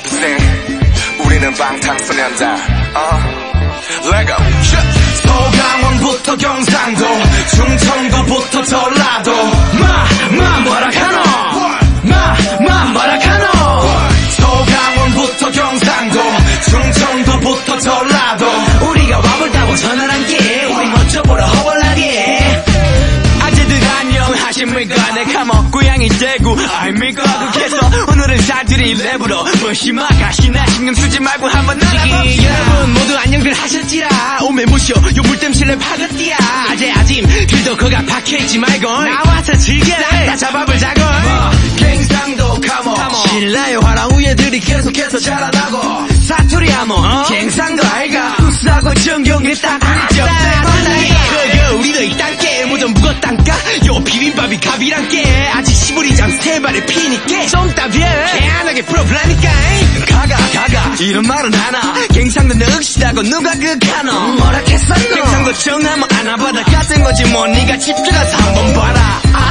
represent 우리는 방탄소년단. uh, Lego 서강원부터 경상도 충청도부터 전라도 그래서 오늘은 사투리 랩으로 무시마 가시나 신경 쓰지 말고 한번 놀아봅시다. 여러분 모두 안녕들 하셨지라. 오메 모셔 요 물댐 실내 파그띠야. 아재 아짐 길도 거가 박혀있지 말고 나와서 즐겨라 나 잡아볼 자고 갱상도 카모. 신라의 화랑 우예들이 계속해서 자라나고. 사투리 하모 갱상도 알가. 우스하고 정경에 딱 우리 점 그거 우리도 이 땅께. 모전 묵었단까 요 비빔밥이 갑이란께 아직 시부리잠 세 발에 피 이런 말은 하나. 갱상도 늑시다고 누가 그카노? 뭐라 했었노 갱상도 정하면 안아봐라 같은 거지 뭐. 네가 집중해서 한번 봐라. 아,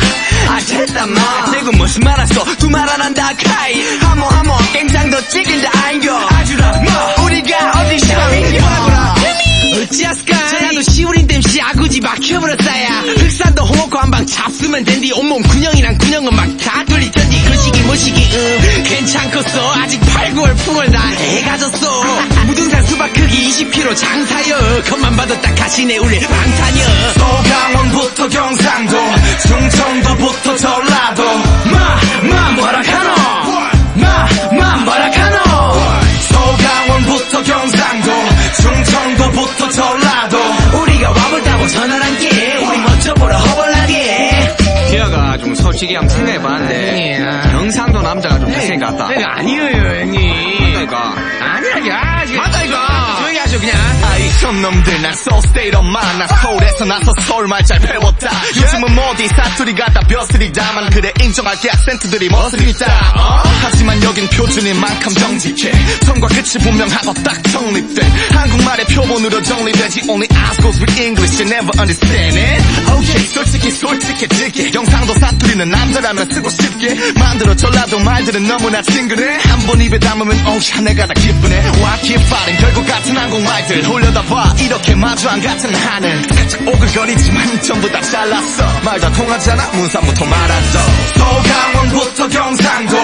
아 됐다 마. 대구 무슨 말 했어 두 말 안 한다 카이. 하모 하모 갱상도 찍은다 아인겨 아주라 뭐 우리가 어디 시험인겨 어찌하스까? 전라도 시우린 댐 시 아구지 막혀버렸다야. 흑산도 홍어코 한방 잡수면 된디. 온몸 군형이랑 군형은 막 괜찮겠어? 아직 8, 9월 풍월 다 해가졌어. 무등산 수박 크기 20kg 장사여. 겉만 봐도 딱 가시네 울리 방탄여. 서강원부터 경상도 충청도부터 전라도. 마마 뭐라 카노? 마마 뭐라 카노? 서강원부터 경상도 충청도부터 전라도. 우리가 와볼다고 전화한 게 우리 멋져 보러 허벌나게. 기아가 좀 솔직히 한번 남자가 좀 잘생 같다. 아니에요 형님. 그러니까. 아니라게 아직 맞다 이거. 조용히 하죠 그냥. 아이 손놈들 난 soul state of mind. 나 서울에서 나서 서울 말 잘 배웠다. 요즘은 뭐디 사투리 같다 벼슬이 다만 그래 인정할게 악센트들이 멋을 있다. 어? 하지만 여긴 표준인 만큼 정직해. 처음과 끝이 분명하고 딱 정립돼. 한국말의 표본으로 정리되지. Only eyes goes with English. You never understand it. Okay. 솔직히 솔직해질게 경상도 사 투리는 남자라면 쓰고 싶게. 만들어 전라도 말들은 너무나 친근해. 한 번 입에 담으면 오야 내가 다 기쁘네. Why keep 결국 같은 한국말들 올려다 봐. 이렇게 마주 안 같은 하늘. 살짝 오글거리지만 전부 다 잘났어. 말 다 통하잖아. 문산부터 말하죠 서강원부터 경상도